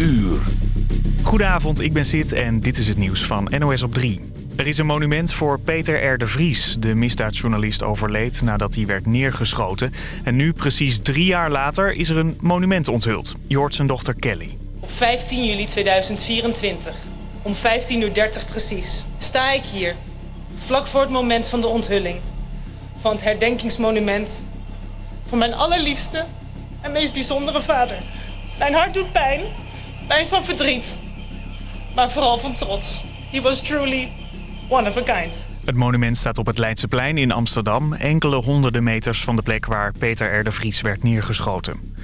uur. Goedenavond, ik ben Sid en dit is het nieuws van NOS op 3. Er is een monument voor Peter R. de Vries. De misdaadjournalist overleed nadat hij werd neergeschoten. En nu, precies drie jaar later, is er een monument onthuld. Je hoort zijn dochter Kelly. Op 15 juli 2024, om 15.30 uur precies, sta ik hier. Vlak voor het moment van de onthulling. Van het herdenkingsmonument. Voor mijn allerliefste en meest bijzondere vader. Mijn hart doet pijn. Pijn van verdriet. Maar vooral van trots. He was truly one of a kind. Het monument staat op het Leidseplein in Amsterdam... enkele honderden meters van de plek waar Peter R. de Vries werd neergeschoten.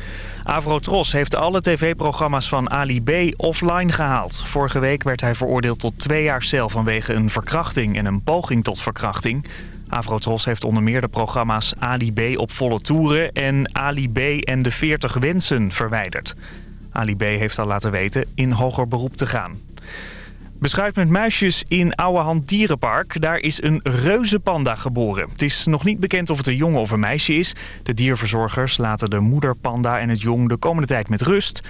Avrotros heeft alle tv-programma's van Ali B. offline gehaald. Vorige week werd hij veroordeeld tot twee jaar cel vanwege een verkrachting en een poging tot verkrachting. Avrotros heeft onder meer de programma's Ali B. op volle toeren en Ali B. en de 40 wensen verwijderd. Ali heeft al laten weten in hoger beroep te gaan. Beschuit met muisjes in Ouwehand Dierenpark. Daar is een reuzenpanda geboren. Het is nog niet bekend of het een jongen of een meisje is. De dierverzorgers laten de moederpanda en het jong de komende tijd met rust.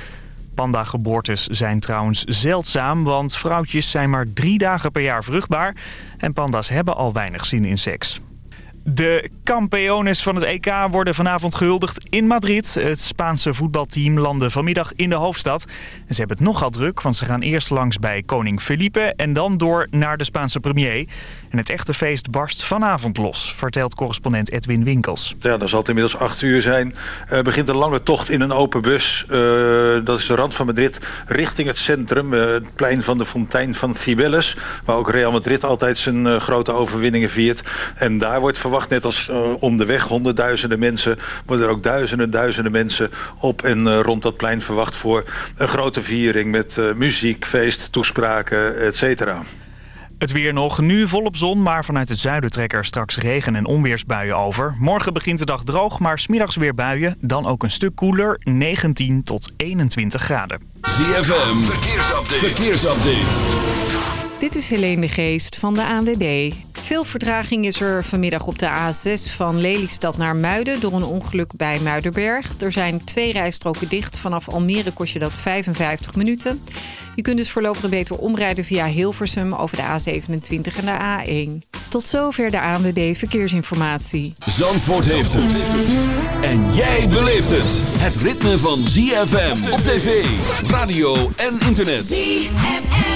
Panda-geboortes zijn trouwens zeldzaam, want vrouwtjes zijn maar drie dagen per jaar vruchtbaar. En panda's hebben al weinig zin in seks. De kampiones van het EK worden vanavond gehuldigd in Madrid. Het Spaanse voetbalteam landde vanmiddag in de hoofdstad. En ze hebben het nogal druk, want ze gaan eerst langs bij koning Felipe... en dan door naar de Spaanse premier. En het echte feest barst vanavond los, vertelt correspondent Edwin Winkels. Ja, dan zal het inmiddels acht uur zijn. Uh, begint een lange tocht in een open bus. Uh, dat is de rand van Madrid, richting het centrum. Uh, het plein van de fontein van Cibeles. Waar ook Real Madrid altijd zijn grote overwinningen viert. En daar wordt verwacht, net als om de weg honderdduizenden mensen... worden er ook duizenden, duizenden mensen op en rond dat plein verwacht... voor een grote viering met muziek, feest, toespraken, et cetera. Het weer nog. Nu volop zon, maar vanuit het zuiden trekken er straks regen- en onweersbuien over. Morgen begint de dag droog, maar smiddags weer buien. Dan ook een stuk koeler, 19 tot 21 graden. ZFM, verkeersupdate. verkeersupdate. Dit is Helene de Geest van de ANWB. Veel vertraging is er vanmiddag op de A6 van Lelystad naar Muiden... door een ongeluk bij Muidenberg. Er zijn twee rijstroken dicht. Vanaf Almere kost je dat 55 minuten. Je kunt dus voorlopig beter omrijden via Hilversum over de A27 en de A1. Tot zover de ANWB Verkeersinformatie. Zandvoort heeft het. En jij beleeft het. Het ritme van ZFM op tv, radio en internet. ZFM.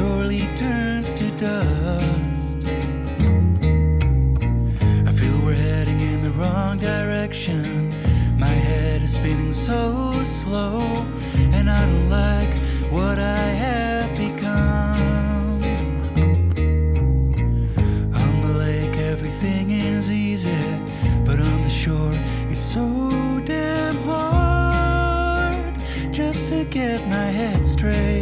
surely turns to dust. I feel we're heading in the wrong direction. My head is spinning so slow, and I don't like what I have become. On the lake, everything is easy, but on the shore, it's so damn hard just to get my head straight.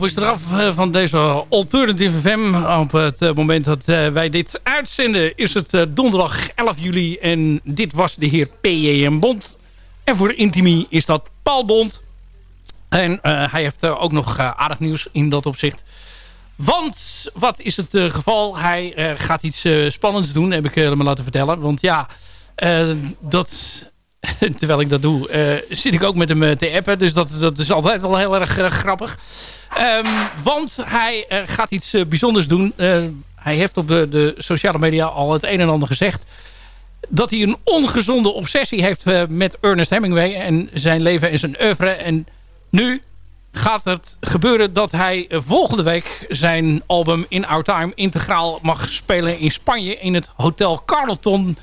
Kop is eraf van deze Alternative FM. Op het moment dat wij dit uitzenden is het donderdag 11 juli. En dit was de heer P.J.M. Bond. En voor Intimi is dat Paul Bond. En hij heeft ook nog aardig nieuws in dat opzicht. Want, wat is het geval? Hij gaat iets spannends doen, heb ik me laten vertellen. Want ja, dat terwijl ik dat doe, zit ik ook met hem eh, te appen. Dus dat, dat is altijd wel heel erg grappig. Um, want hij uh, gaat iets bijzonders doen. hij heeft op de, de, sociale media al het een en ander gezegd. Dat hij een ongezonde obsessie heeft met Ernest Hemingway. En zijn leven en zijn oeuvre. En nu gaat het gebeuren dat hij volgende week zijn album In Our Time integraal mag spelen in Spanje. In het Hotel Carlton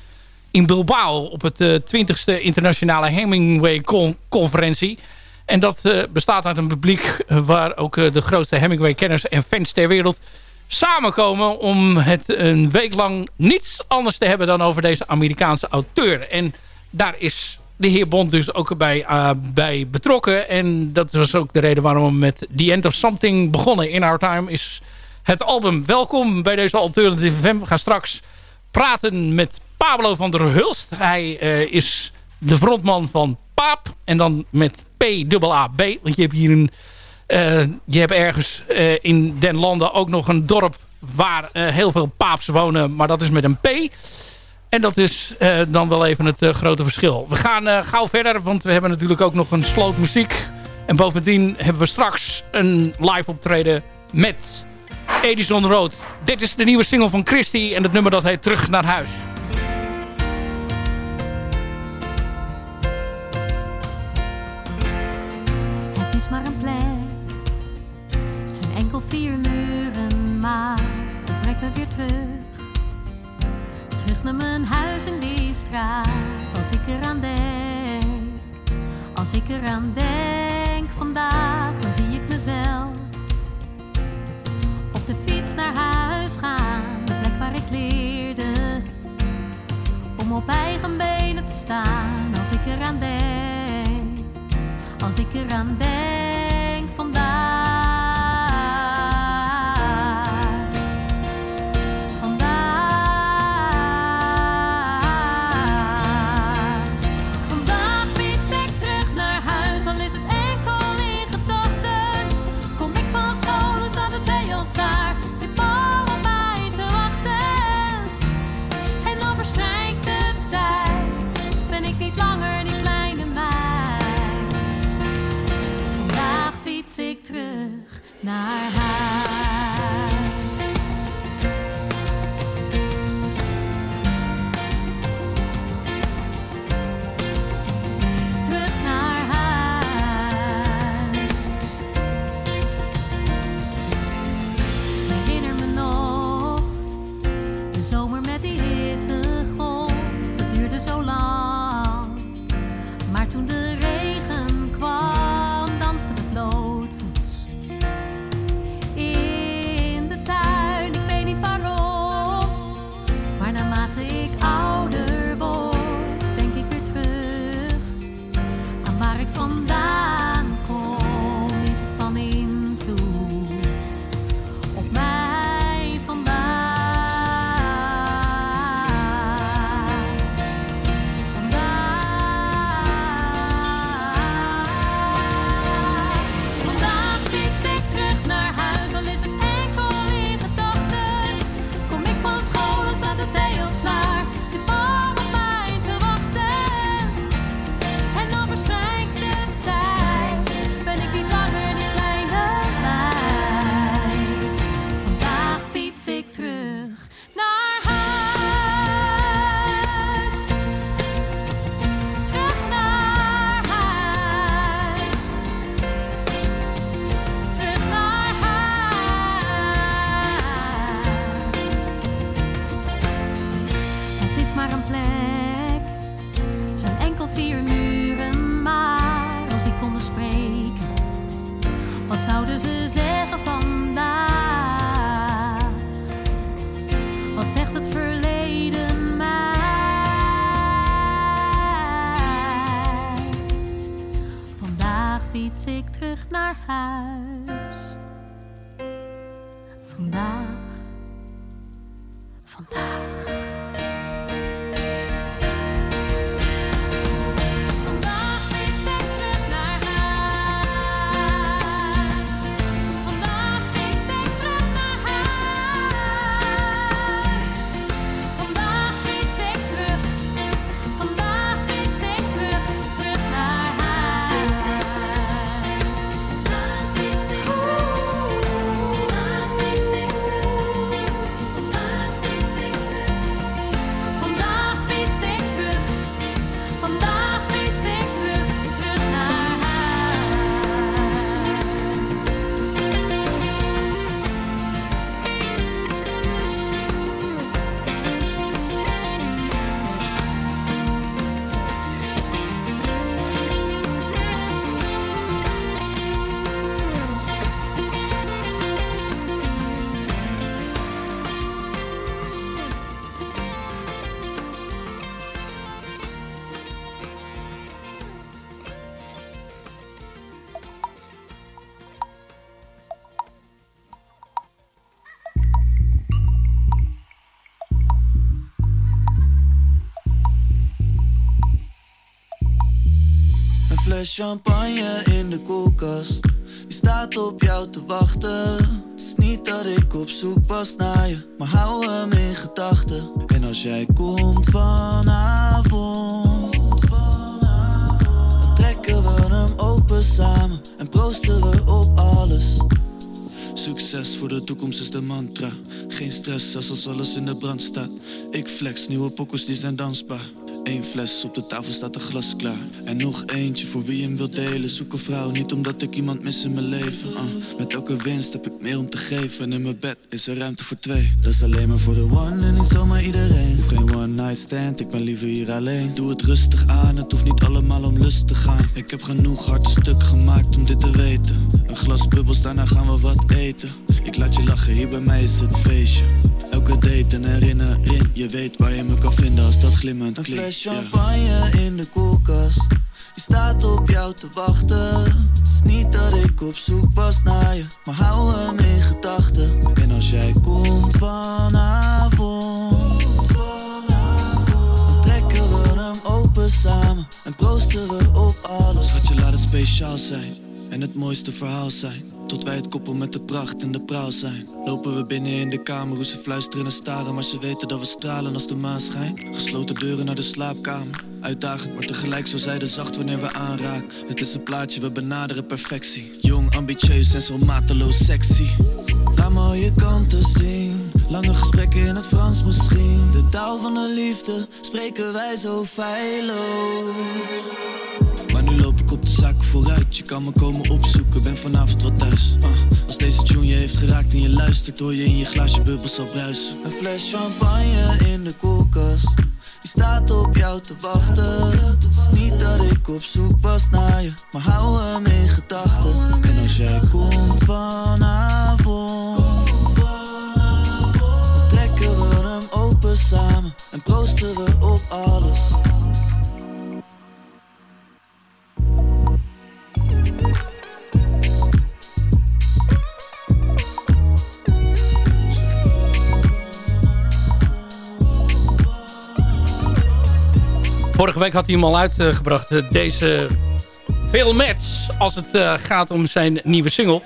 in Bilbao op het 20e eh, internationale Hemingway-conferentie. En dat uh, bestaat uit een publiek uh, waar ook uh, de grootste Hemingway-kenners en fans ter wereld samenkomen om het een week lang niets anders te hebben dan over deze Amerikaanse auteur. En daar is de heer Bond dus ook bij, bij betrokken. En dat was ook de reden waarom we met The End of Something begonnen. In Our Time is het album. Welkom bij deze Alternative FM. We gaan straks praten met Pablo van der Hulst. Hij is de frontman van Paap. En dan met P-A-B. Want je hebt hier een... Uh, je hebt ergens uh, in den landen ook nog een dorp waar heel veel paaps wonen. Maar dat is met een P. En dat is dan wel even het grote verschil. We gaan gauw verder, want we hebben natuurlijk ook nog een sloot muziek. En bovendien hebben we straks een live optreden met Edison Road. Dit is de nieuwe single van Christy en het nummer dat heet Terug naar huis. Maar een plek. Het zijn enkel vier muren, maar het brengt me weer terug. Terug naar mijn huis in die straat, als ik eraan denk. Als ik eraan denk vandaag, dan zie ik mezelf. Op de fiets naar huis gaan, de plek waar ik leerde. Om op eigen benen te staan, als ik eraan denk als ik eraan denk vandaag. Naar huis. Ik terug champagne in de koelkast. Die staat op jou te wachten. Het is niet dat ik op zoek was naar je, maar hou hem in gedachten. En als jij komt vanavond, dan trekken we hem open samen en proosten we op alles. Succes voor de toekomst is de mantra. Geen stress als alles in de brand staat. Ik flex, nieuwe pokkels die zijn dansbaar. Eén fles, op de tafel staat een glas klaar. En nog eentje voor wie hem wil delen. Zoek een vrouw, niet omdat ik iemand mis in mijn leven. Uh, met elke winst heb ik meer om te geven. En in mijn bed is er ruimte voor twee. Dat is alleen maar voor de one en niet zomaar iedereen. Geen one ik ben liever hier alleen. Doe het rustig aan, het hoeft niet allemaal om lust te gaan. Ik heb genoeg hard stuk gemaakt om dit te weten. Een glas bubbels, daarna gaan we wat eten. Ik laat je lachen, hier bij mij is het feestje. Elke date een herinnering, je weet waar je me kan vinden als dat glimmend klinkt. Een fles champagne in de koelkast, die staat op jou te wachten. Het is niet dat ik op zoek was naar je, maar hou hem in gedachten. En als jij komt vanavond, samen en proosten we op alles. Schatje, laat het speciaal zijn en het mooiste verhaal zijn. Tot wij het koppel met de pracht en de praal zijn. Lopen we binnen in de kamer, hoe ze fluisteren en staren. Maar ze weten dat we stralen als de maan schijnt. Gesloten deuren naar de slaapkamer. Uitdagend, maar tegelijk zo zijde zacht wanneer we aanraken. Het is een plaatje, we benaderen perfectie. Jong, ambitieus en zo mateloos sexy. Al je kanten zien. Lange gesprekken in het Frans misschien. De taal van de liefde spreken wij zo feilloos. Maar nu loop ik op de zaken vooruit. Je kan me komen opzoeken, ben vanavond wat thuis. Uh, als deze tune je heeft geraakt en je luistert, hoor je in je glaasje bubbels al bruisen. Een fles champagne in de koelkast. Die staat op jou te wachten. Het is niet dat ik op zoek was naar je, maar hou hem in gedachten. En als jij komt vanavond, we op alles. Vorige week had hij hem al uitgebracht, eh, deze veel match, als het uh, gaat om zijn nieuwe single.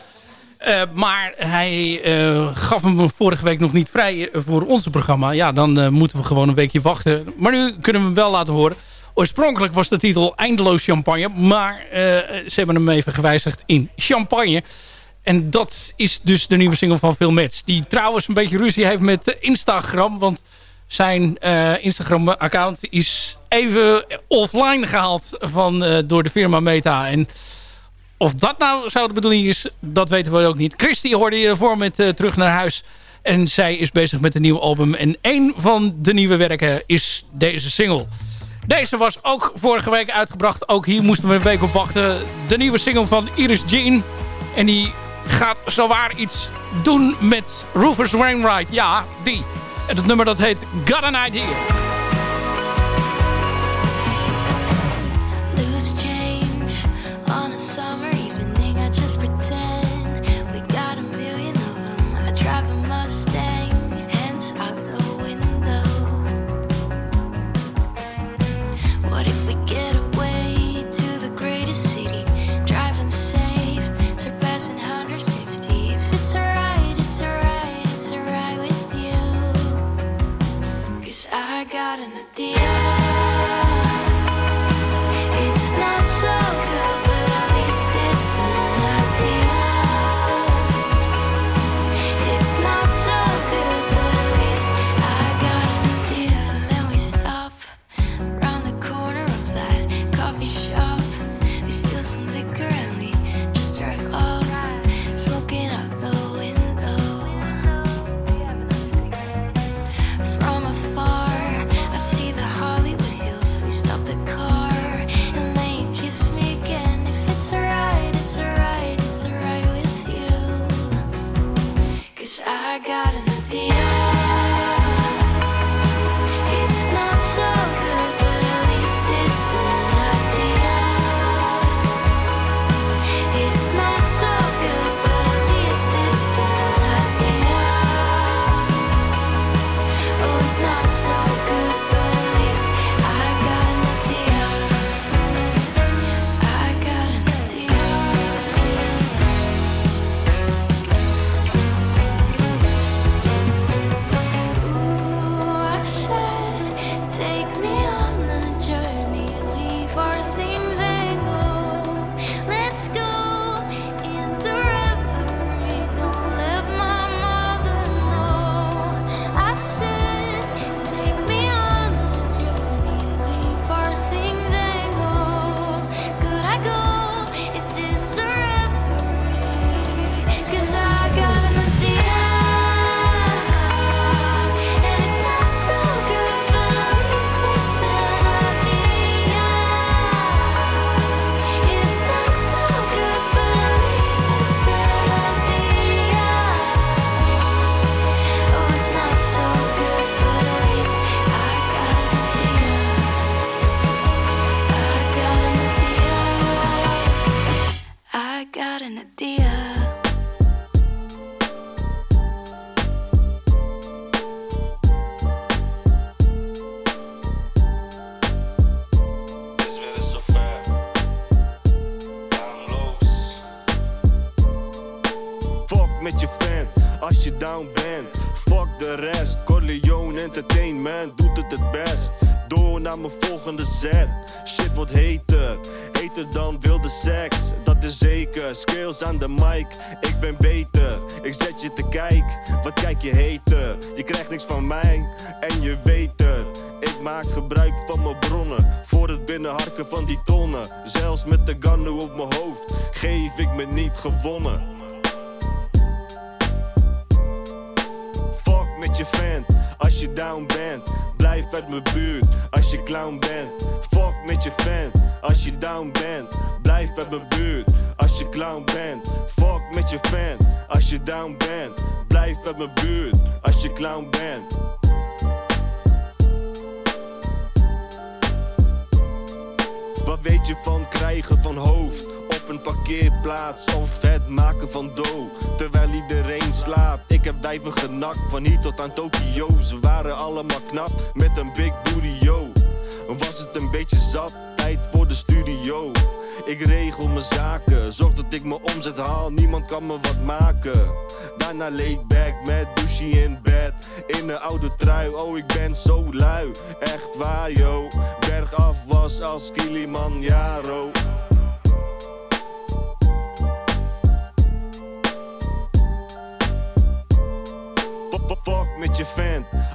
Uh, maar hij uh, gaf hem vorige week nog niet vrij voor ons programma. Ja, dan moeten we gewoon een weekje wachten. Maar nu kunnen we hem wel laten horen. Oorspronkelijk was de titel Eindeloos Champagne. Maar ze hebben hem even gewijzigd in Champagne. En dat is dus de nieuwe single van Phil Metz. Die trouwens een beetje ruzie heeft met Instagram. Want zijn Instagram-account is even offline gehaald van, door de firma Meta. En of dat nou zou de bedoeling is, dat weten we ook niet. Christy hoorde je ervoor met uh, Terug naar huis. En zij is bezig met een nieuw album. En een van de nieuwe werken is deze single. Deze was ook vorige week uitgebracht. Ook hier moesten we een week op wachten. De nieuwe single van Iris Jean. En die gaat zowaar iets doen met Rufus Wainwright. Ja, die. En het nummer dat heet Got an Idea.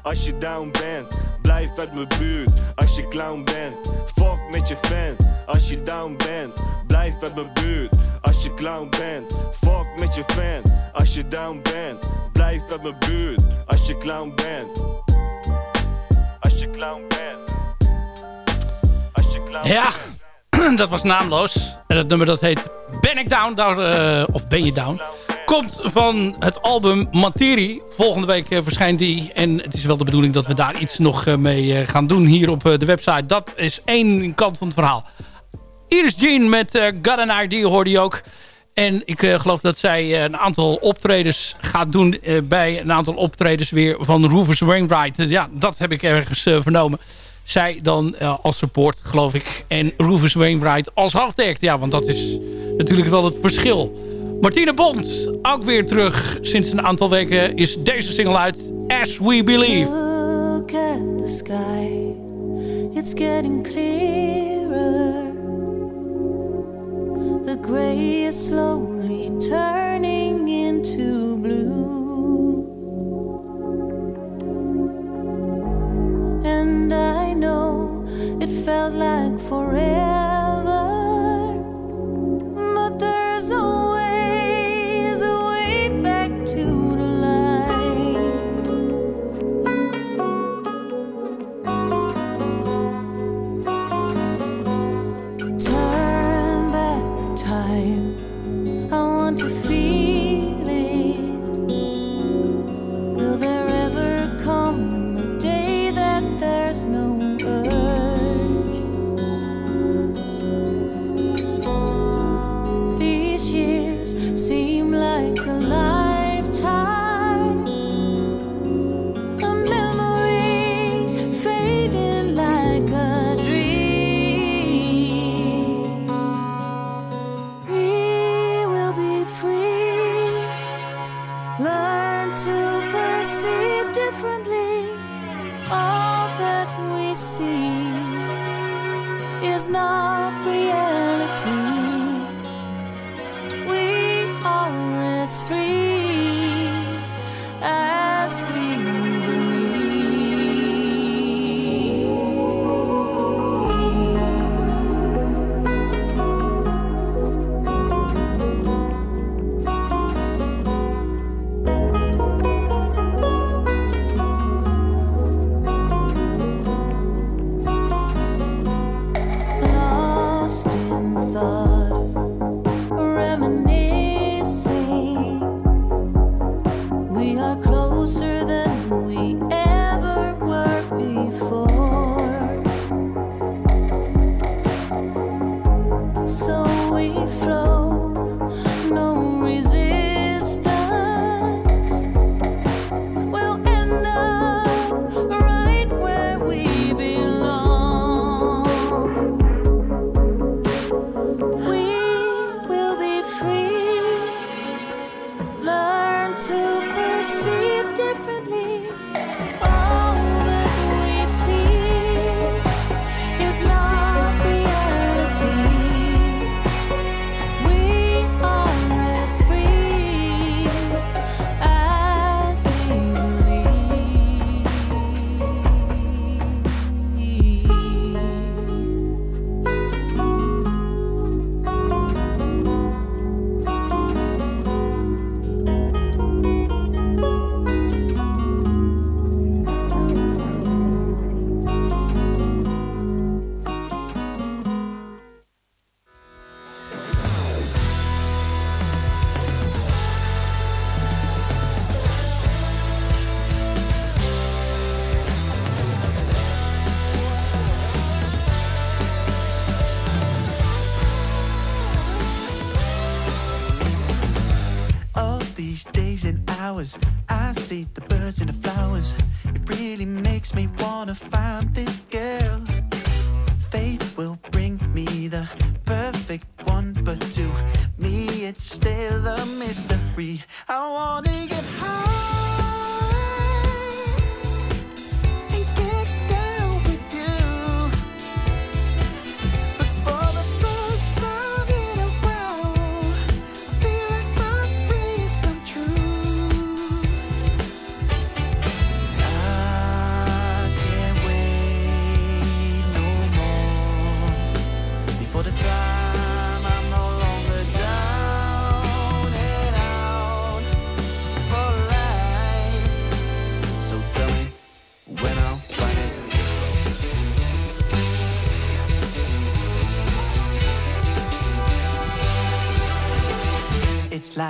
Als je down bent, blijf uit mijn buurt. Als je clown bent, fuck met je fan. Als je down bent, blijf uit mijn buurt. Als je clown bent, fuck met je fan. Als je down bent, blijf uit mijn buurt. Als je clown bent. Als je clown bent. Als je clown Ja. Dat was naamloos. En het nummer dat heet Ben ik down? Daar, eh, of ben je down? komt van het album Materie. Volgende week eh, verschijnt die. En het is wel de bedoeling dat we daar iets nog eh, mee eh, gaan doen hier op de website. Dat is één kant van het verhaal. Iris Jean met Got an Idea hoorde je ook. En ik geloof dat zij een aantal optredens gaat doen... Bij een aantal optredens weer van Rovers Wainwright. Dus ja, dat heb ik ergens vernomen. Zij dan als support, geloof ik. En Rovers Wainwright als hoofdact. Ja, want dat is natuurlijk wel het verschil Martine Bond, ook weer terug. Sinds een aantal weken is deze single uit As We Believe. Look at the sky, it's getting clearer. The gray is slowly turning into blue. And I know it felt like forever. But there's only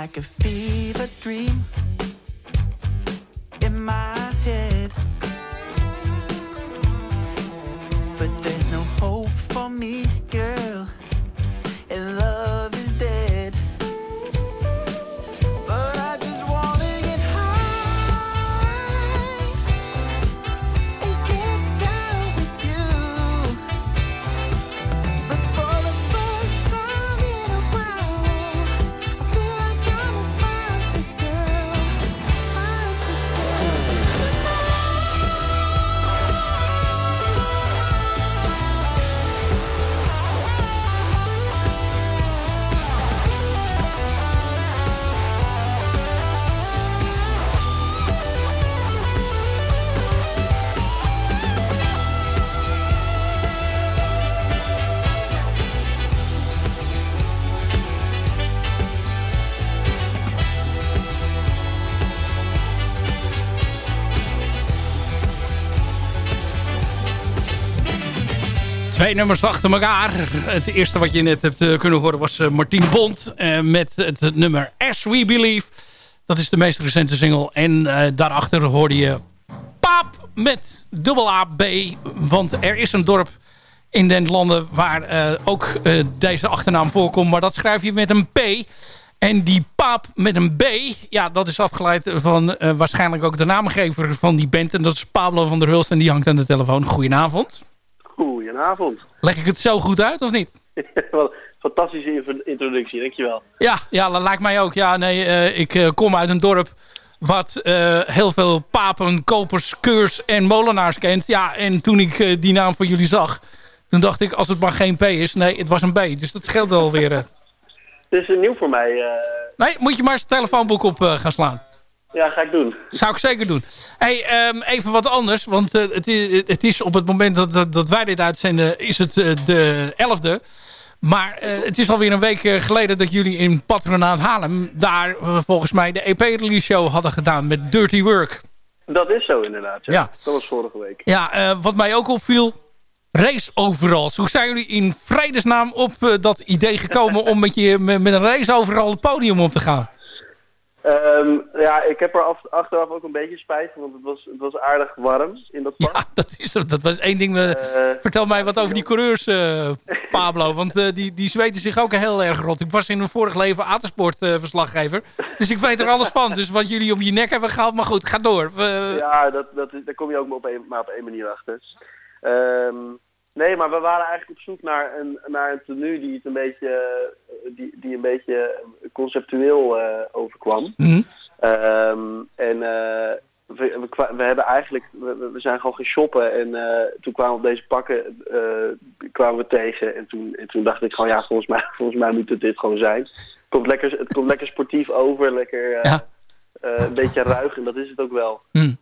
like a fever dream in my head. But there's no hope for me. Nummers achter elkaar. Het eerste wat je net hebt eh, kunnen horen was uh, Martien Bond. Uh, met het, nummer As We Believe. Dat is de meest recente single. En daarachter hoorde je Paap met dubbel A B. Want er is een dorp in den landen waar ook deze achternaam voorkomt. Maar dat schrijf je met een P. En die Paap met een B, ja, dat is afgeleid van waarschijnlijk ook de naamgever van die band. En dat is Pablo van der Hulst en die hangt aan de telefoon. Goedenavond. Goedenavond. Leg ik het zo goed uit of niet? Fantastische introductie, dankjewel. Ja, ja, dat lijkt mij ook. Ja, nee, uh, ik uh, kom uit een dorp wat uh, heel veel papen, kopers, keurs en molenaars kent. Ja, en toen ik die naam van jullie zag, toen dacht ik, als het maar geen P is, nee, het was een B. Dus dat scheelt wel weer. Het is nieuw voor mij. Nee, moet je maar eens het telefoonboek op gaan slaan. Ja, ga ik doen. Zou ik zeker doen. Hey, um, even wat anders. Want uh, het, is, het is op het moment dat, dat, dat wij dit uitzenden... is het uh, de 11e. Maar uh, het is alweer een week geleden dat jullie in Patronaat Haarlem... daar volgens mij de EP-release show hadden gedaan met Dirty Work. Dat is zo inderdaad. Ja. ja. Dat was vorige week. Ja, wat mij ook opviel... Race overal. Hoe zijn jullie in vredesnaam op dat idee gekomen... om met, je, met, met een race overal het podium op te gaan? Um, ja, ik heb er af, achteraf ook een beetje spijt van, want het was, het was aardig warm in dat park. Ja, dat, is, dat was één ding. Uh, vertel mij wat over die coureurs, uh, Pablo, want uh, die, die zweten zich ook heel erg rot. Ik was in een vorig leven watersportverslaggever, dus ik weet er alles van. Dus wat jullie op je nek hebben gehaald, maar goed, ga door. ja, dat, dat, daar kom je ook maar op één, maar op één manier achter. Um, Nee, maar we waren eigenlijk op zoek naar een, naar een tenue die het een beetje, eh, die, die een beetje conceptueel uh, overkwam. Mm um, en uh, we, we, we, hebben eigenlijk, we, we, zijn gewoon gaan shoppen en uh, toen kwamen we op deze pakken kwamen we tegen. En toen, en toen dacht ik gewoon, ja, volgens mij, volgens mij moet het dit gewoon zijn. Het komt lekker, het komt lekker sportief over, lekker ja. een beetje ruig en dat is het ook wel. Mm.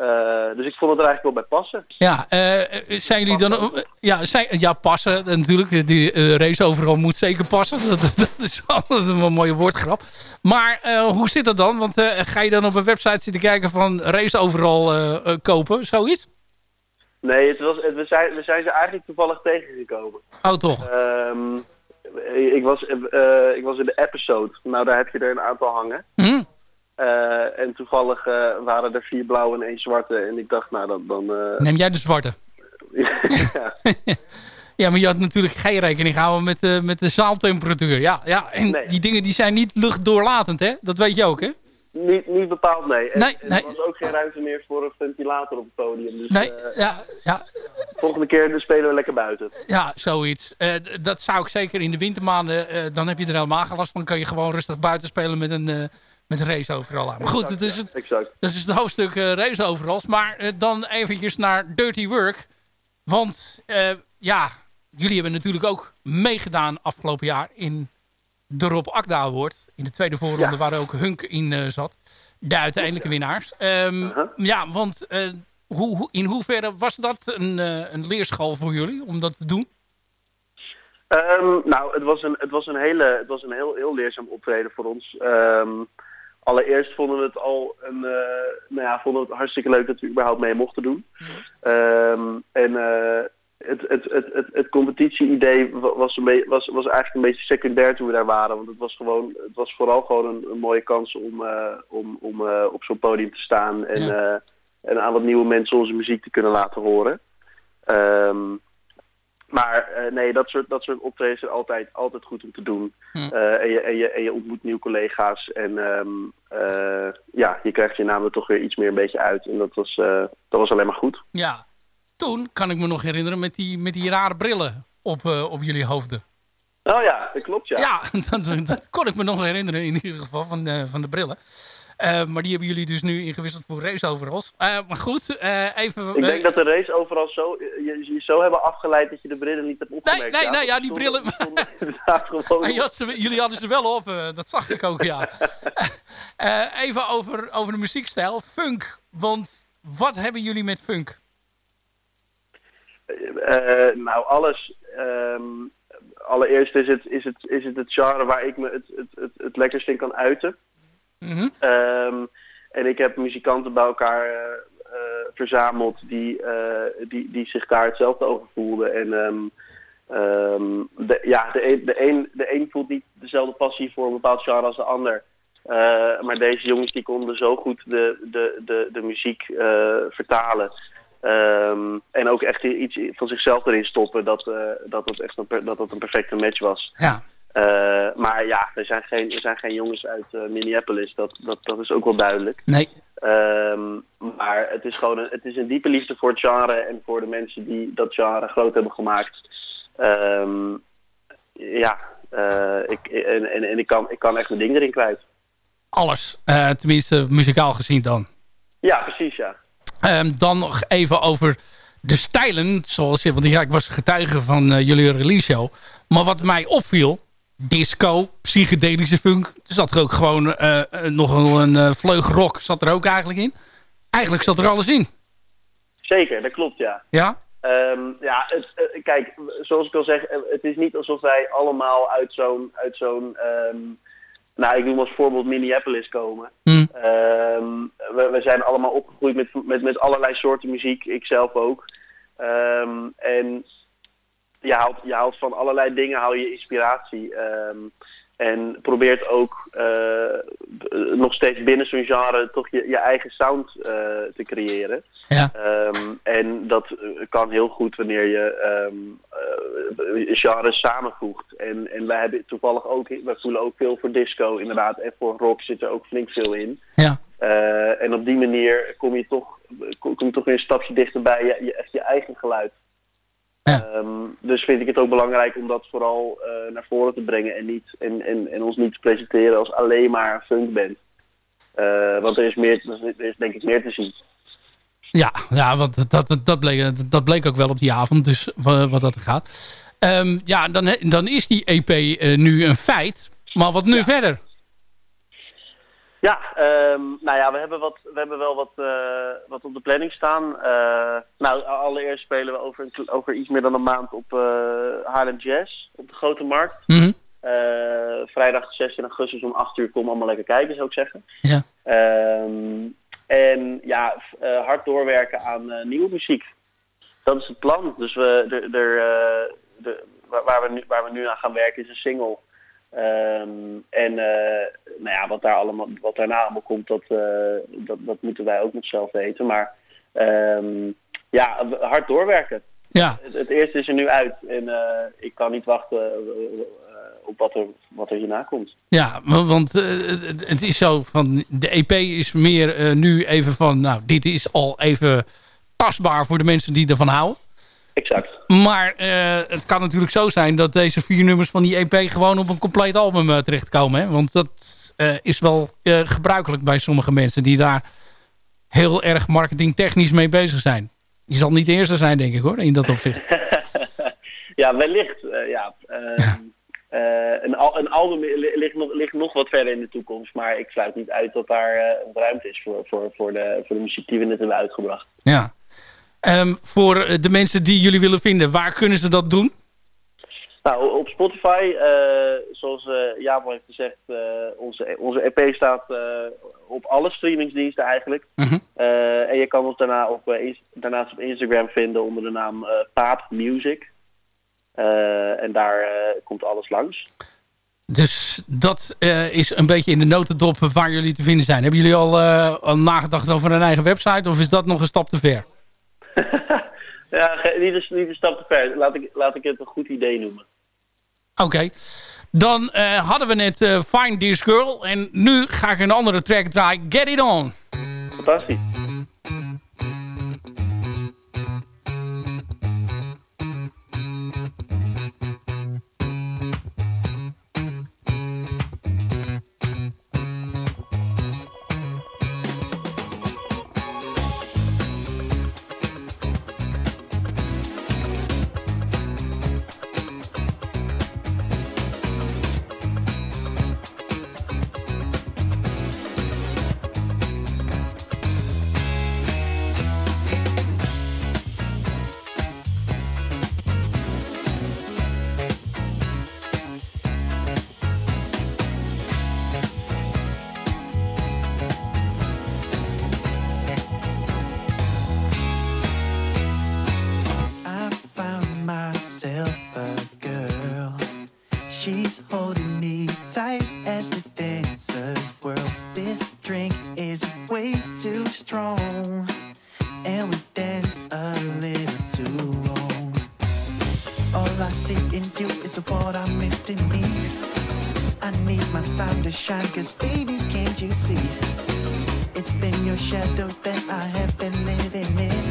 Uh, dus ik vond het er eigenlijk wel bij passen. Ja, uh, zijn jullie dan... ja, zijn, ja, passen natuurlijk. Die uh, race overal moet zeker passen. Dat, dat is altijd een mooie woordgrap. Maar hoe zit dat dan? Want ga je dan op een website zitten kijken van race overal kopen? Zoiets? Nee, het was, het, we, zijn, we zijn ze eigenlijk toevallig tegengekomen. Oh, toch? Um, ik, was, ik was in de episode. Nou, daar heb je er een aantal hangen. Mm. Uh, en toevallig uh, waren er vier blauwe en één zwarte. En ik dacht, nou dan... dan uh... Neem jij de zwarte? ja. ja, maar je had natuurlijk geen rekening gehouden met, de met de zaaltemperatuur. Ja, ja. en nee. die dingen die zijn niet luchtdoorlatend, hè? Dat weet je ook, hè? Niet, niet bepaald, nee. En, nee, en nee. er was ook geen ruimte meer voor een ventilator op het podium. Dus, nee, ja, ja. Volgende keer dus spelen we lekker buiten. Ja, zoiets. dat zou ik zeker in de wintermaanden... dan heb je er helemaal geen last van. kan je gewoon rustig buiten spelen met een met race overal aan. Maar goed, dat is het, dat is het hoofdstuk uh, race overal. Maar uh, dan eventjes naar Dirty Work. Want uh, ja, jullie hebben natuurlijk ook meegedaan afgelopen jaar in de Rob Akda Award. In de tweede voorronde ja. waar ook Hunk in zat. De uiteindelijke winnaars. Um, -huh. Ja, want hoe, hoe, in hoeverre was dat een, een leerschool voor jullie om dat te doen? Um, nou, het was een, het was een, hele, het was een heel, heel leerzaam optreden voor ons. Um, allereerst vonden we het al een, uh, nou ja, vonden we het hartstikke leuk dat we überhaupt mee mochten doen. Mm. Um, en uh, het, het, het, het, het competitie-idee was, een was, was eigenlijk een beetje secundair toen we daar waren. Want het was, gewoon, het was vooral gewoon een, een mooie kans om, uh, om, om op zo'n podium te staan en, ja. en aan wat nieuwe mensen onze muziek te kunnen laten horen. Um, maar uh, nee, dat soort, dat soort optredens zijn altijd, altijd goed om te doen. Hm. Uh, en, je, en, je, en je ontmoet nieuwe collega's. En um, uh, ja, je krijgt je naam er toch weer iets meer een beetje uit. En dat was, dat was alleen maar goed. Ja, toen kan ik me nog herinneren met die, met die rare brillen op, op jullie hoofden. Oh ja, dat klopt ja. Ja, dat, dat kon ik me nog herinneren in ieder geval van, van de brillen. Uh, maar die hebben jullie dus nu ingewisseld voor race overals. Uh, maar goed, uh, even... Ik denk dat de race overal zo, je, je zo hebben afgeleid dat je de brillen niet hebt opgemerkt. Nee, nee, nee, ja, die brillen... had ze, jullie hadden ze wel op, dat zag ik ook, ja. even over, over de muziekstijl. Funk, want wat hebben jullie met funk? nou, alles... Um, allereerst is het, is, het, is het het genre waar ik me het, het, het, het lekkerst in kan uiten. Mm -hmm. um, en ik heb muzikanten bij elkaar uh, uh, verzameld die, eh, die, die zich daar hetzelfde over voelden. En ehm, ehm, de, ja, de een, de, een, de een voelt niet dezelfde passie voor een bepaald genre als de ander. Eh, maar deze jongens die konden zo goed de, de, de, de muziek eh, vertalen. Ehm, en ook echt iets van zichzelf erin stoppen dat, eh, dat, het echt een, dat het een perfecte match was. Ja. Eh, maar ja, er zijn geen, er zijn geen jongens uit eh, Minneapolis, dat, dat, dat is ook wel duidelijk. Nee. Ehm, maar het is gewoon een, het is een diepe liefde voor het genre en voor de mensen die dat genre groot hebben gemaakt. Ehm, ja, eh, ik, en, en, en ik, kan, ik kan echt mijn ding erin kwijt. Alles. Tenminste, muzikaal gezien dan. Ja, precies, ja. Ehm, dan nog even over de stijlen. Zoals, je- want ja, ik was getuige van jullie release show. Maar wat mij opviel... Disco, psychedelische funk. Er zat er ook gewoon eh, nog een uh, vleugrock. Zat er ook eigenlijk in. Eigenlijk zat er alles in. Zeker, dat klopt, ja. Ja? Ehm, ja, het, kijk, zoals ik al zeg, het is niet alsof wij allemaal uit zo'n, uit zo'n ehm, nou, ik noem als voorbeeld Minneapolis komen. Ehm, we, we zijn allemaal opgegroeid met, met, met allerlei soorten muziek, ik zelf ook. En je haalt, je haalt van allerlei dingen haal je inspiratie. ehm, en probeert ook eh, nog steeds binnen zo'n genre toch je, je eigen sound eh, te creëren. Ja. Ehm, en dat eh, kan heel goed wanneer je ehm, eh, genres samenvoegt. En, en wij hebben toevallig ook, wij voelen ook veel voor disco inderdaad. En voor rock zit er ook flink veel in. Ja. En op die manier kom je toch, kom je toch weer een stapje dichterbij je, je, echt je eigen geluid. Ehm, dus vind ik het ook belangrijk om dat vooral eh, naar voren te brengen en, niet, en, en, en ons niet te presenteren als alleen maar een funkband. Eh, want er is, meer, er is denk ik meer te zien. Ja, ja want dat, dat, dat, bleek, dat bleek ook wel op die avond. Dus wa- wat dat gaat. Ehm, ja, dan, dan is die EP eh, nu een feit. Maar wat nu verder? Ja, ehm, nou ja, we hebben, wat, we hebben wel wat, eh, wat op de planning staan. Eh, nou, allereerst spelen we over, een over iets meer dan een maand op uh, Haarlem Jazz, op de Grote Markt. Mhm. Eh, vrijdag 16 augustus om 8 uur, kom allemaal lekker kijken, zou ik zeggen. Ja. Ehm, en ja, hard doorwerken aan nieuwe muziek. Dat is het plan. Dus we, de, waar we nu, waar we nu aan gaan werken is een single. Ehm, en eh, nou ja, wat, daar allemaal, wat daarna allemaal komt, dat, eh, dat, dat moeten wij ook nog zelf weten. Maar ehm, ja, hard doorwerken. Ja. Het, het eerste is er nu uit en eh, ik kan niet wachten op wat er, wat er hierna komt. Ja, wa- want het, is zo van... De EP is meer nu even van... Nou, dit is al even tastbaar voor de mensen die ervan houden. Exact. Maar eh, het kan natuurlijk zo zijn dat deze vier nummers van die EP... gewoon op een compleet album eh, terechtkomen. Hè? Want dat eh, is wel gebruikelijk bij sommige mensen... die daar heel erg marketingtechnisch mee bezig zijn. Je zal niet de eerste zijn, denk ik, hoor, in dat opzicht. ja, wellicht. ja. Ehm, eh, een, al, een album li- ligt nog, ligt nog wat verder in de toekomst. Maar ik sluit niet uit dat daar ruimte is voor, voor, voor, de, voor de muziek die we net hebben uitgebracht. Ja. Ehm, voor eh, de mensen die jullie willen vinden, waar kunnen ze dat doen? Nou, op Spotify, eh, zoals Jaap al heeft gezegd, eh, onze, onze EP staat op alle streamingsdiensten eigenlijk. Mhm. En je kan ons daarna op, daarnaast op Instagram vinden onder de naam Paap Music. En daar komt alles langs. Dus dat is een beetje in de notendop waar jullie te vinden zijn. Hebben jullie al, al nagedacht over een eigen website of is dat nog een stap te ver? Ja, niet een, niet een stap te ver. Laat ik, laat ik het een goed idee noemen. Oké. Dan eh, hadden we net eh, Find This Girl en nu ga ik een andere track draaien. Get It On. Fantastisch. You is what I missed in me. I need my time to shine, cause baby, can't you see? It's been your shadow that I have been living in.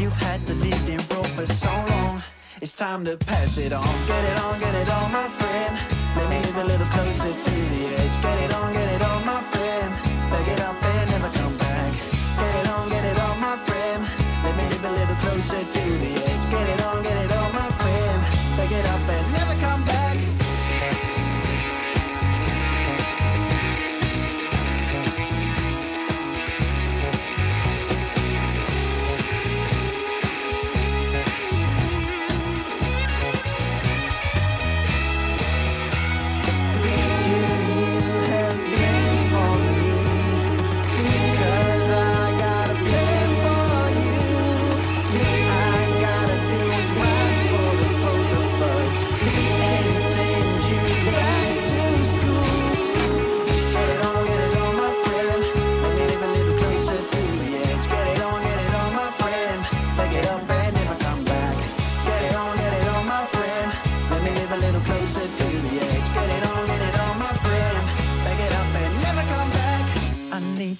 You've had the leading role for so long. It's time to pass it on. Get it on, get it on, my friend. Let me move a little closer to the edge. Get it on, get it on, my friend. Back it up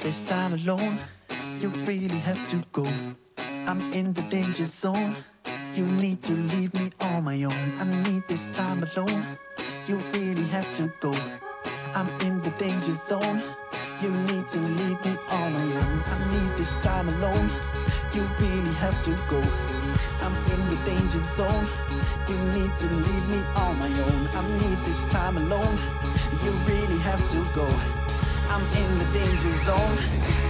this time alone. You really have to go. I'm in the danger zone. You need to leave me on my own. I need this time alone. You really have to go. I'm in the danger zone. You need to leave me on my own. I need this time alone. You really have to go. I'm in the danger zone. You need to leave me on my own. I need this time alone. You really have to go. I'm in the danger zone.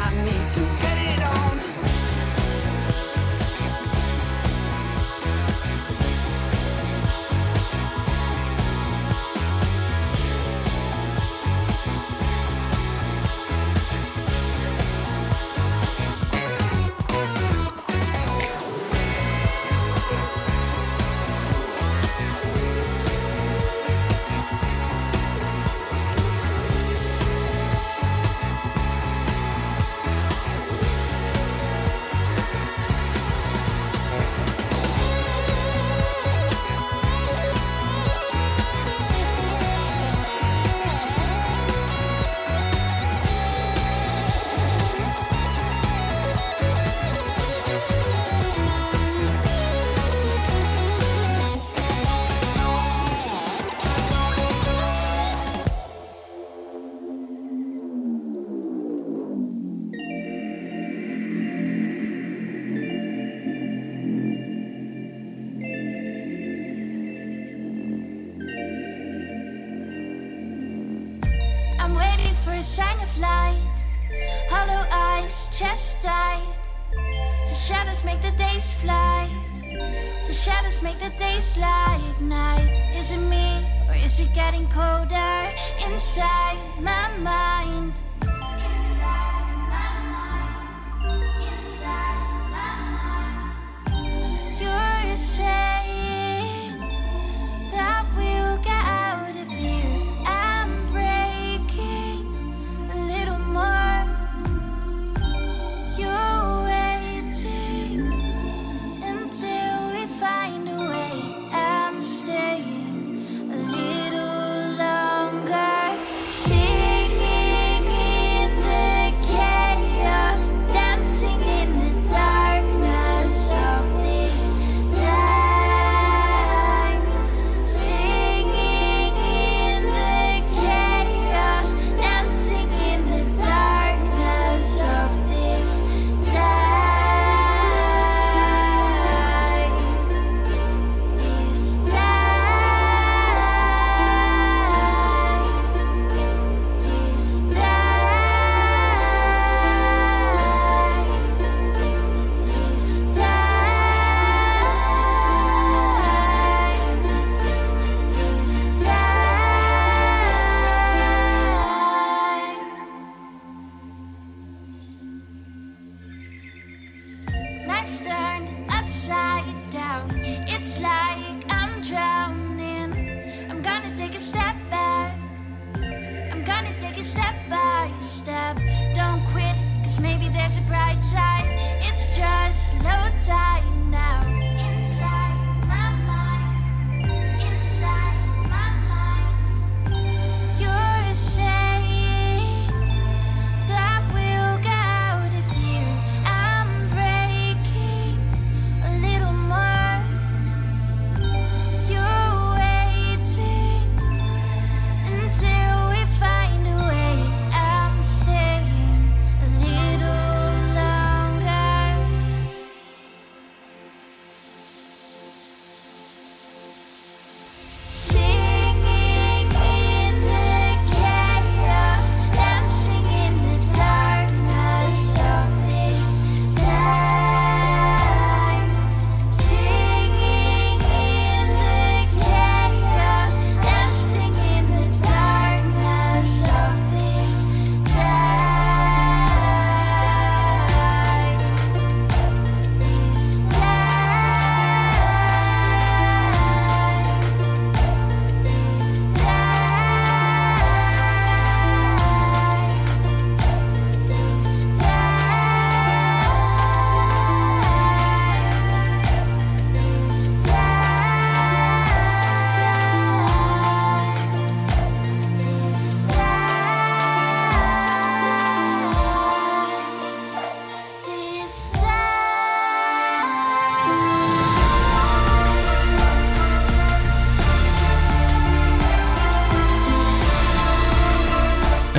I need to get it on.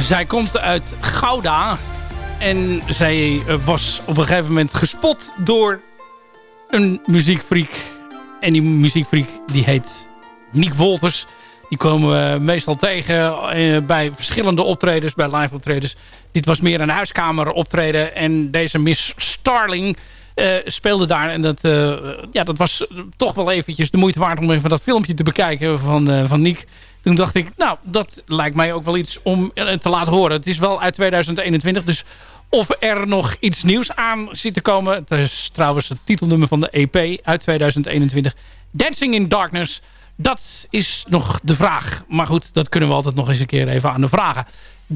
Zij komt uit Gouda. En zij eh, was op een gegeven moment gespot door een muziekfreak. En die muziekfreak die heet Nick Wolters. Die komen we meestal tegen eh, bij verschillende optredens, bij live optredens. Dit was meer een huiskamer optreden. En deze Miss Starling eh, speelde daar. En dat, eh, ja, dat was toch wel eventjes de moeite waard om even dat filmpje te bekijken van, uh, van Nick. Toen dacht ik, nou, dat lijkt mij ook wel iets om te laten horen. Het is wel uit 2021, dus of er nog iets nieuws aan zit te komen. Het is trouwens het titelnummer van de EP uit 2021. Dancing in Darkness. Dat is nog de vraag. Maar goed, dat kunnen we altijd nog eens een keer even aan de vragen.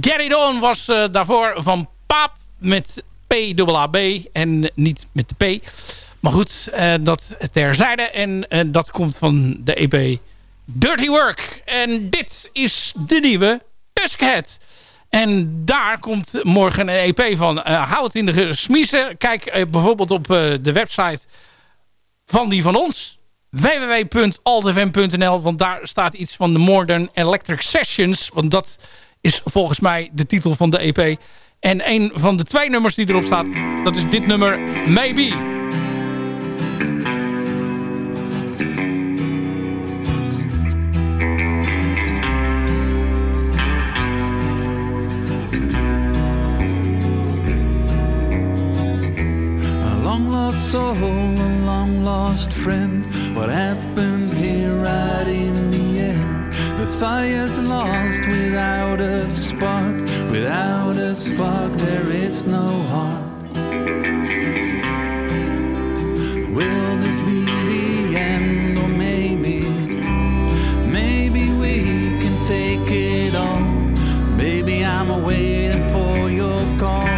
Get It On was uh, daarvoor van Paap met P-A-B en niet met de P. Maar goed, uh, dat terzijde. En dat komt van de EP Dirty Work. En dit is de nieuwe Tuskhead. En daar komt morgen een EP van. Uh, hou het in de smiezen. Kijk bijvoorbeeld op de website van die van ons www.altfm.nl. Want daar staat iets van de Modern Electric Sessions. Want dat is volgens mij de titel van de EP. En een van de twee nummers die erop staat, dat is dit nummer Maybe. Lost soul, a long lost friend. What happened here right in the end? The fire's lost without a spark. Without a spark, there is no heart. Will this be the end, or maybe, maybe we can take it all? Maybe I'm waiting for your call.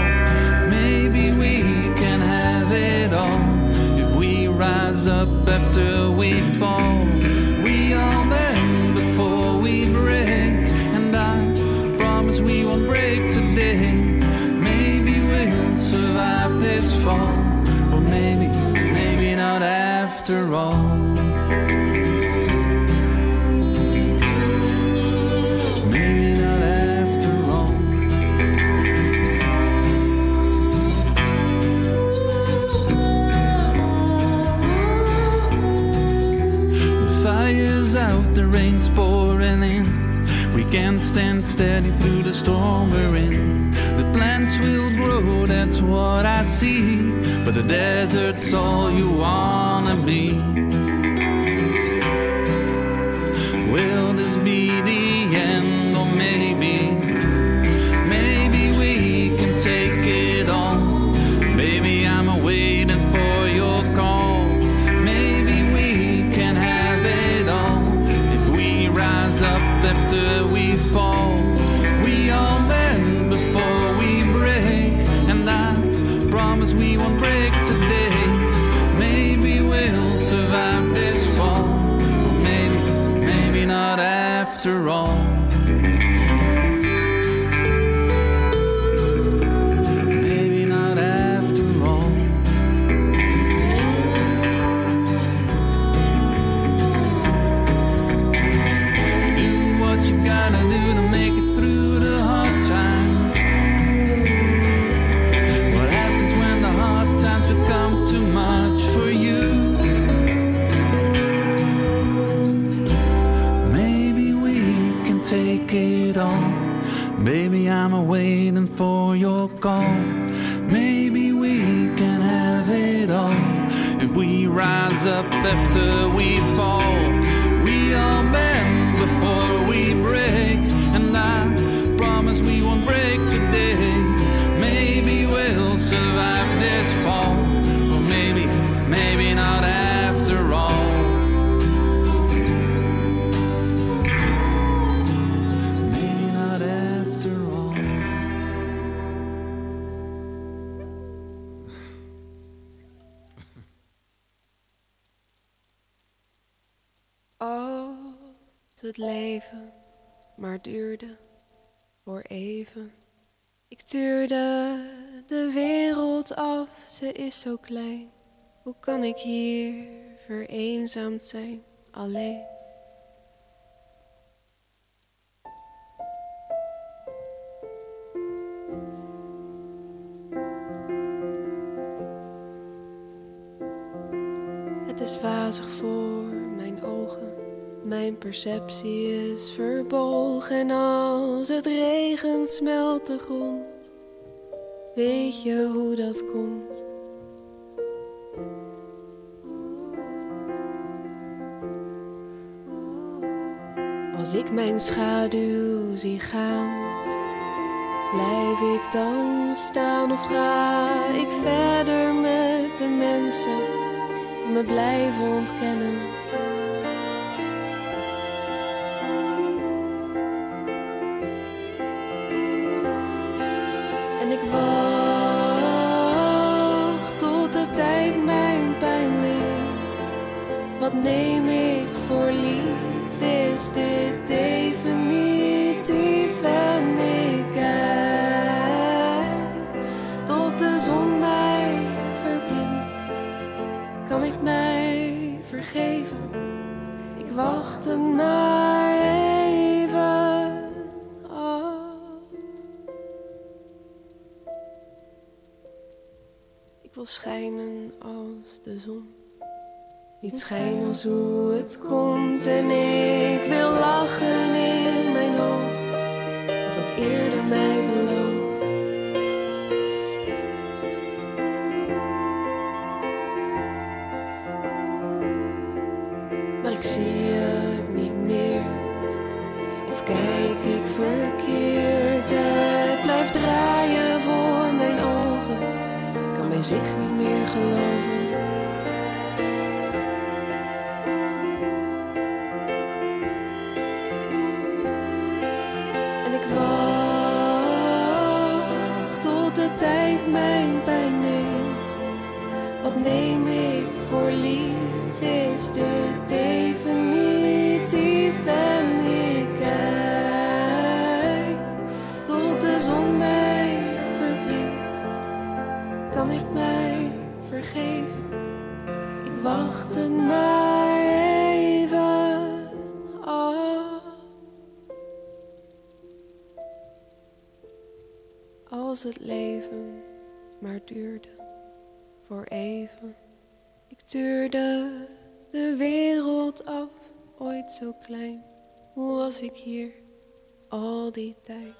After all. Maybe not after all. The fire's out, the rain's pouring in. We can't stand steady through the storm we're in. The plants will that's what I see. But the desert's all you wanna be. After we fall, we Oh, het leven maar duurde voor even. Ik tuurde de wereld af, ze is zo klein. Hoe kan ik hier vereenzaamd zijn, alleen? Het is wazig voor mijn perceptie is verbogen en als het regent smelt de grond. Weet je hoe dat komt? Als ik mijn schaduw zie gaan, blijf ik dan staan of ga ik verder met de mensen die me blijven ontkennen? Niet schijnen als hoe het komt en ik wil lachen in mijn hoofd. Dat eerder mij Als het leven maar duurde voor even. Ik tuurde de wereld af, ooit zo klein. Hoe was ik hier al die tijd?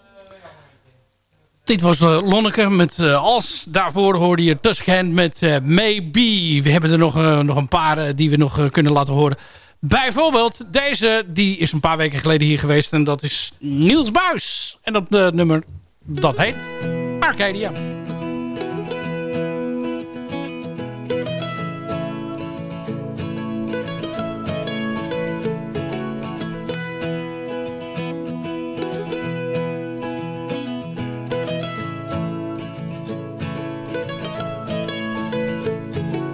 Dit was eh, Lonneke met eh, Als. Daarvoor hoorde je Tuskhand met eh, Maybe. We hebben er nog, nog een paar die we nog kunnen laten horen. Bijvoorbeeld deze, die is een paar weken geleden hier geweest. En dat is Niels Buis. En dat nummer, dat heet Arcadia.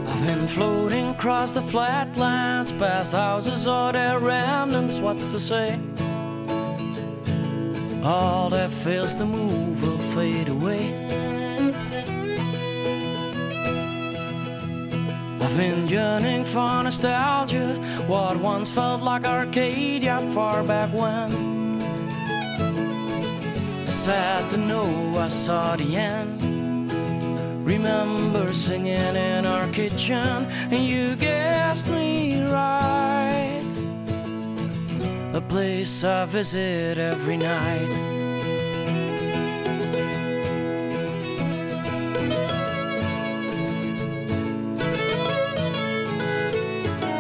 I've been floating across the flatlands, past houses or their remnants. What's to say? All that fails to move will fade away. I've been yearning for nostalgia, what once felt like Arcadia far back when. Sad to know I saw the end. Remember singing in our kitchen, and you guessed me right. A place I visit every night.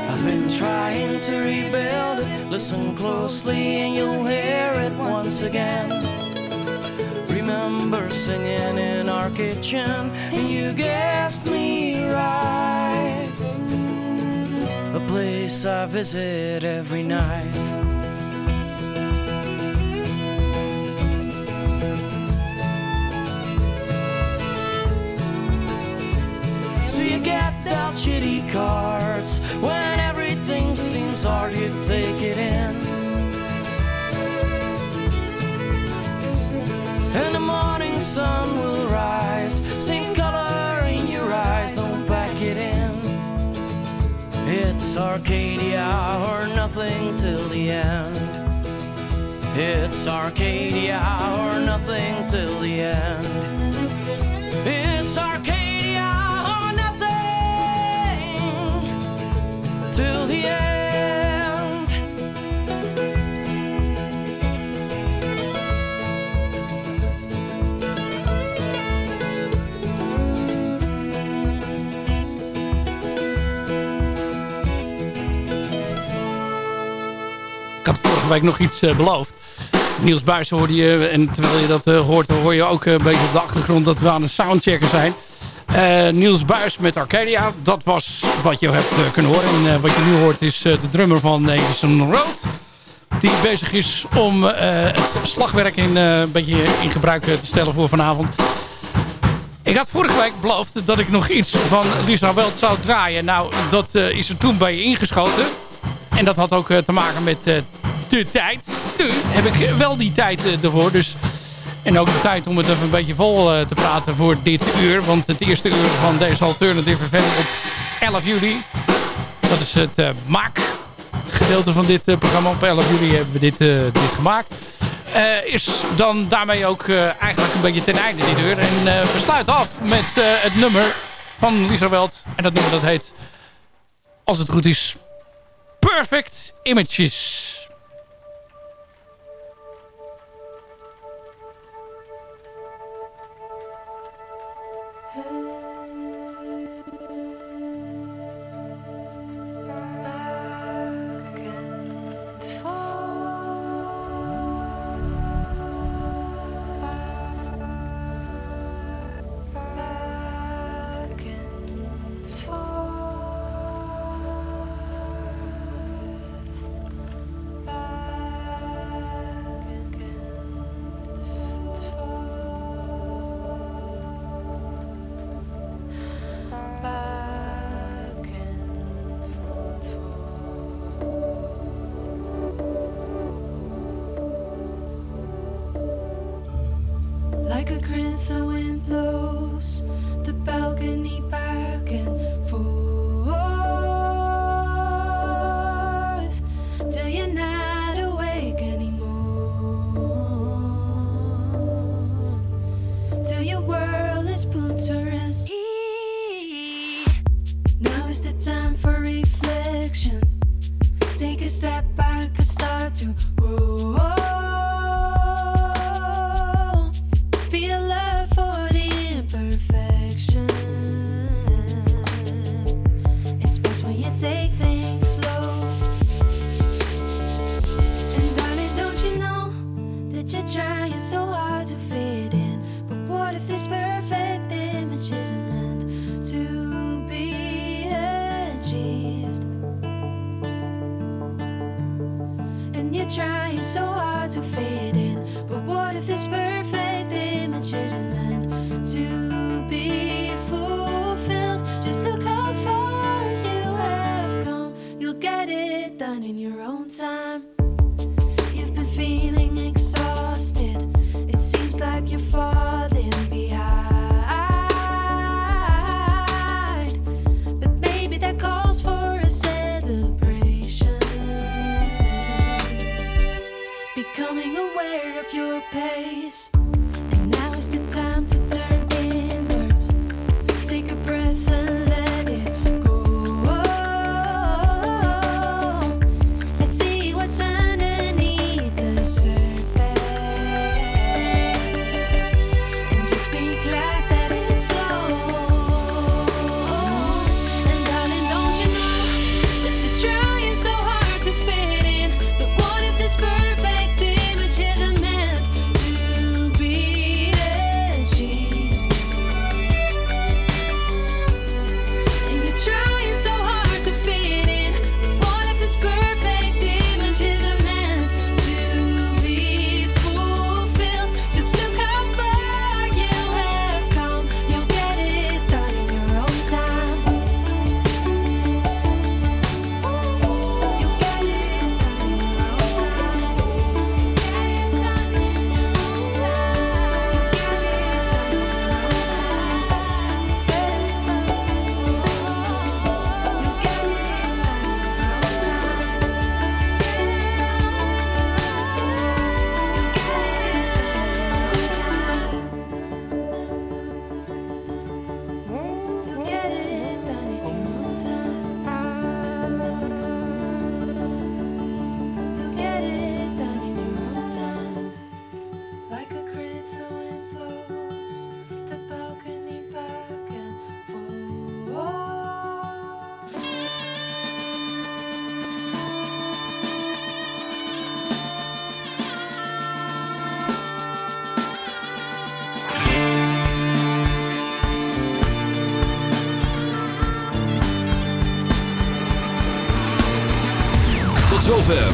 I've been trying to rebuild it. Listen closely, and you'll hear it once again. Remember singing in our kitchen, and you guessed me right. A place I visit every night. Shitty cards when everything seems hard, you take it in. And the morning sun will rise, same color in your eyes, don't back it in. It's Arcadia or nothing till the end. It's Arcadia or nothing till the end. It's Arcadia till the end. Ik had vorige week nog iets eh, beloofd. Niels Buijs hoorde je. En terwijl je dat eh, hoort, hoor je ook eh, een beetje op de achtergrond dat we aan het soundchecken zijn. Eh, Niels Buijs met Arcadia. Dat was wat je hebt eh, kunnen horen. En eh, wat je nu hoort is eh, de drummer van Edison Road. Die bezig is om het slagwerk in, een beetje in gebruik te stellen voor vanavond. Ik had vorige week beloofd dat ik nog iets van Lisa Welt zou draaien. Nou, dat is er toen bij je ingeschoten. En dat had ook te maken met de tijd. Nu heb ik wel die tijd ervoor. Dus, en ook de tijd om het even een beetje vol te praten voor dit uur. Want het eerste uur van deze Alternative FM op 11 juli. Dat is het eh maakgedeelte van dit eh, programma. Op 11 juli hebben we dit, eh, dit gemaakt. Is dan daarmee ook eigenlijk een beetje ten einde dit uur. En we sluiten af met het nummer van Lisa Welt. En dat nummer dat heet, als het goed is, Perfect Images. Like a current And just